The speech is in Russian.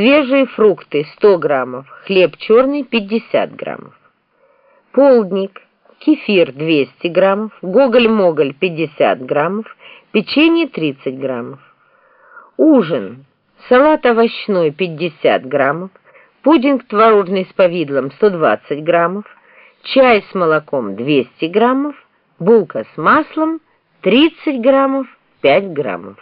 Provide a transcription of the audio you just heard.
свежие фрукты 100 граммов, хлеб черный 50 граммов. Полдник, кефир 200 граммов, гоголь-моголь 50 граммов, печенье 30 граммов. Ужин, салат овощной 50 граммов, пудинг творожный с повидлом 120 граммов, чай с молоком 200 граммов, булка с маслом 30 граммов, 5 граммов.